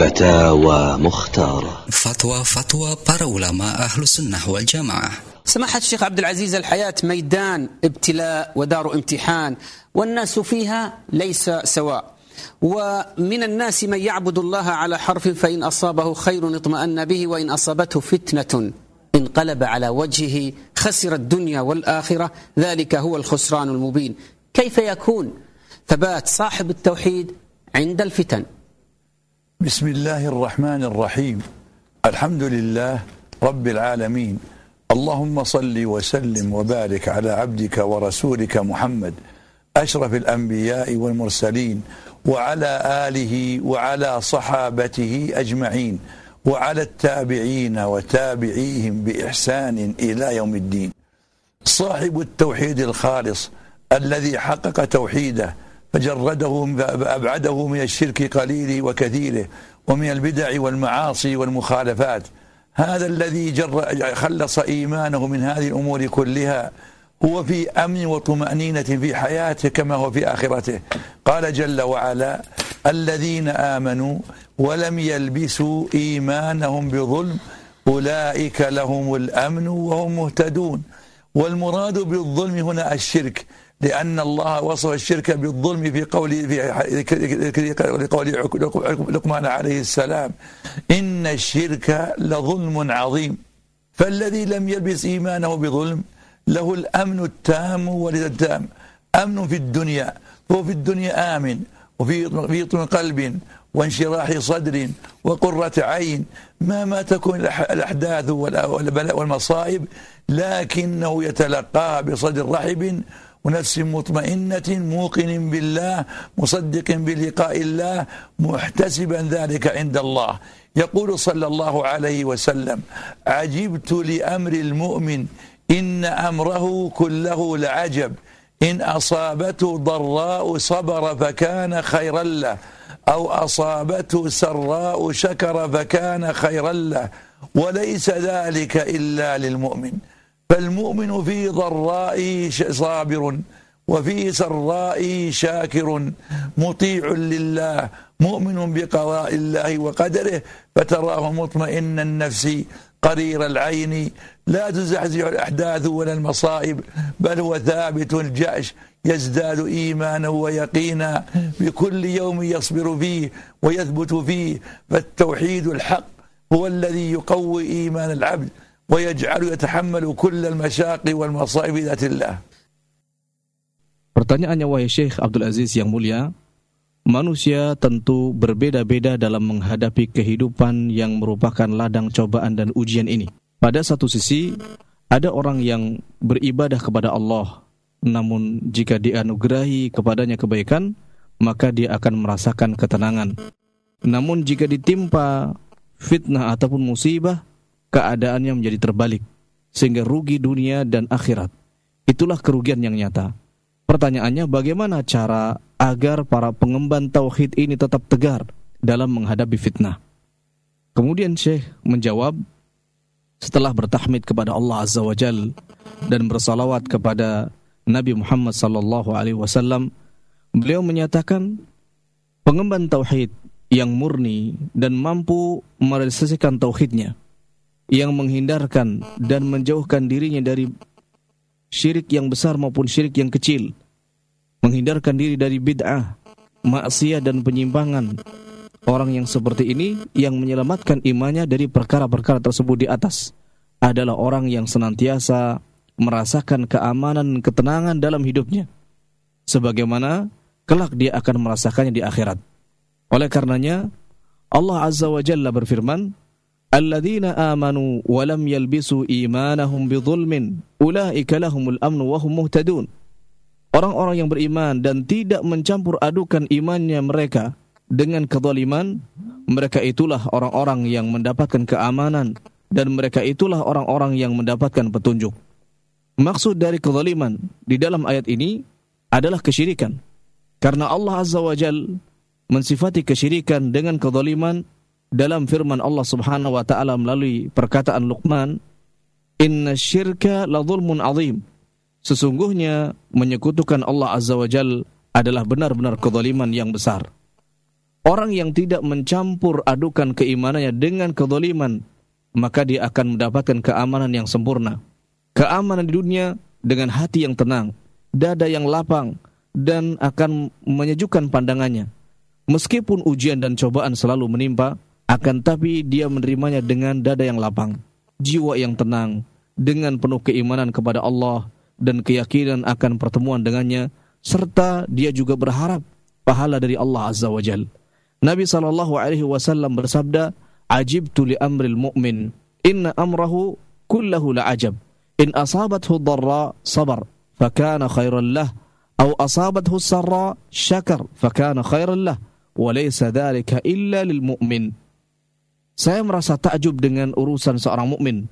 فتاوى مختارة. para ulama ahlu sunnah wal jamaah سماحة الشيخ عبد العزيز الحياة ميدان ابتلاء ودار امتحان والناس فيها ليس سواء. ومن الناس من يعبد الله على حرف فإن أصابه خير اطمأن به وإن أصابته فتنة انقلب على وجهه خسر الدنيا والآخرة. ذلك هو الخسران المبين. كيف يكون؟ ثبات صاحب التوحيد عند الفتن. بسم الله الرحمن الرحيم الحمد لله رب العالمين اللهم صل وسلم وبارك على عبدك ورسولك محمد أشرف الأنبياء والمرسلين وعلى آله وعلى صحابته أجمعين وعلى التابعين وتابعيهم بإحسان إلى يوم الدين صاحب التوحيد الخالص الذي حقق توحيده فجرده فأبعده من الشرك قليله وكثيره ومن البدع والمعاصي والمخالفات. هذا الذي جر خلص إيمانه من هذه الأمور كلها هو في أمن وطمأنينة في حياته كما هو في آخرته. قال جل وعلا الذين آمنوا ولم يلبسوا إيمانهم بظلم أولئك لهم الأمن وهم مهتدون. والمراد بالظلم هنا الشرك لأن الله وصف الشرك بالظلم في قول في قول لقمان عليه السلام إن الشرك لظلم عظيم. فالذي لم يلبس إيمانه بظلم له الأمن التام والتام أمن في الدنيا هو في الدنيا آمن وفي قلب وانشراح صدر وقرة عين مهما تكون الأحداث والمصائب لكنه يتلقاها بصدر رحب ونفس مطمئنة موقن بالله مصدق بلقاء الله محتسبا ذلك عند الله. يقول صلى الله عليه وسلم عجبت لأمر المؤمن إن أمره كله لعجب إن أصابته ضراء صبر فكان خيرا له. أو أصابته سراء شكر فكان خيرا له وليس ذلك إلا للمؤمن. فالمؤمن في ضراء صابر وفي سراء شاكر. مطيع لله مؤمن بقضاء الله وقدره فتراه مطمئن النفس قرير العين. لا تزحزح الأحداث ولا المصائب بل هو ثابت الجأش يزداد إيمانا ويقينا بكل يوم يصبر فيه ويثبت فيه فالتوحيد الحق هو الذي يقوي إيمان العبد ويجعل يتحمل كل المشاق والمصائب ذات الله Pertanyaannya wahai Syekh Abdul Aziz yang mulia, manusia tentu berbeda-beda dalam menghadapi kehidupan yang merupakan ladang cobaan dan ujian ini. Pada satu sisi, ada orang yang beribadah kepada Allah, namun jika dianugerahi kepadanya kebaikan, maka dia akan merasakan ketenangan. Namun jika ditimpa fitnah ataupun musibah, keadaannya menjadi terbalik, sehingga rugi dunia dan akhirat. Itulah kerugian yang nyata. Pertanyaannya bagaimana cara agar para pengemban tauhid ini tetap tegar dalam menghadapi fitnah? Kemudian Syekh menjawab setelah bertahmid kepada Allah Azza wa Jal dan bersalawat kepada Nabi Muhammad sallallahu alaihi wasallam, beliau menyatakan pengemban tauhid yang murni dan mampu merealisasikan tauhidnya yang menghindarkan dan menjauhkan dirinya dari syirik yang besar maupun syirik yang kecil menghindarkan diri dari bid'ah maksiat dan penyimpangan. Orang yang seperti ini yang menyelamatkan imannya dari perkara-perkara tersebut di atas adalah orang yang senantiasa merasakan keamanan ketenangan dalam hidupnya sebagaimana kelak dia akan merasakannya di akhirat. Oleh karenanya Allah Azza wa Jalla berfirman Alladzina amanu wa lam yalbisu imanahum bidzulmin ulaika lahumul amnu wa hum muhtadun. Orang-orang yang beriman dan tidak mencampur adukan imannya mereka dengan kezaliman mereka itulah orang-orang yang mendapatkan keamanan dan mereka itulah orang-orang yang mendapatkan petunjuk Maksud dari kezaliman di dalam ayat ini adalah kesyirikan. Karena Allah Azza wa Jal mensifati kesyirikan dengan kezaliman dalam firman Allah Subhanahu wa taala melalui perkataan Luqman, "Inna syirka la zulmun azim." Sesungguhnya menyekutukan Allah Azza wa Jal adalah benar-benar kezaliman yang besar. Orang yang tidak mencampur adukan keimanannya dengan kedoliman, maka dia akan mendapatkan keamanan yang sempurna. Keamanan di dunia dengan hati yang tenang, dada yang lapang, dan akan menyejukkan pandangannya. Meskipun ujian dan cobaan selalu menimpa, akan tapi dia menerimanya dengan dada yang lapang, jiwa yang tenang, dengan penuh keimanan kepada Allah dan keyakinan akan pertemuan dengannya, serta dia juga berharap pahala dari Allah Azza wa Jal. Nabi sallallahu alaihi wasallam bersabda, "Ajibtu li amril mu'min, inna amrahu kullahu la ajab. In asabathu dharra sabar, fakana khairan lah, atau asabathu sarra syakar, fakana khairan lah, wa laysa dhalika illa lil mu'min." Saya merasa takjub dengan urusan seorang mukmin.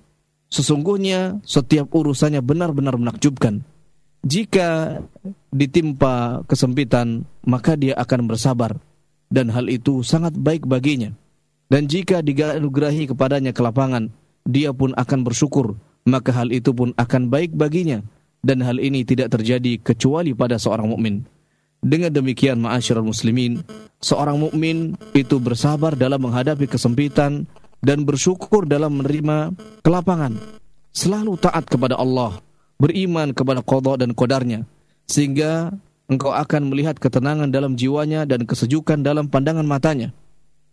Sesungguhnya setiap urusannya benar-benar menakjubkan. Jika ditimpa kesempitan, maka dia akan bersabar dan hal itu sangat baik baginya. Dan jika diganugerahi kepadanya kelapangan, dia pun akan bersyukur, maka hal itu pun akan baik baginya dan hal ini tidak terjadi kecuali pada seorang mukmin. Dengan demikian ma'asyiral muslimin, seorang mukmin itu bersabar dalam menghadapi kesempitan dan bersyukur dalam menerima kelapangan. Selalu taat kepada Allah, beriman kepada qada dan qadarnya sehingga engkau akan melihat ketenangan dalam jiwanya dan kesejukan dalam pandangan matanya.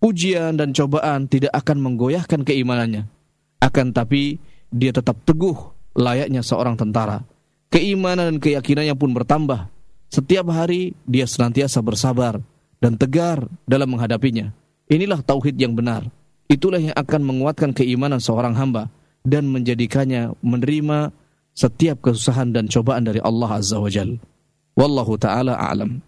Ujian dan cobaan tidak akan menggoyahkan keimanannya. Akan tapi dia tetap teguh layaknya seorang tentara. Keimanan dan keyakinannya pun bertambah setiap hari dia senantiasa bersabar dan tegar dalam menghadapinya. Inilah tauhid yang benar. Itulah yang akan menguatkan keimanan seorang hamba dan menjadikannya menerima setiap kesusahan dan cobaan dari Allah Azza wa Jal. Wallahu ta'ala a'lam.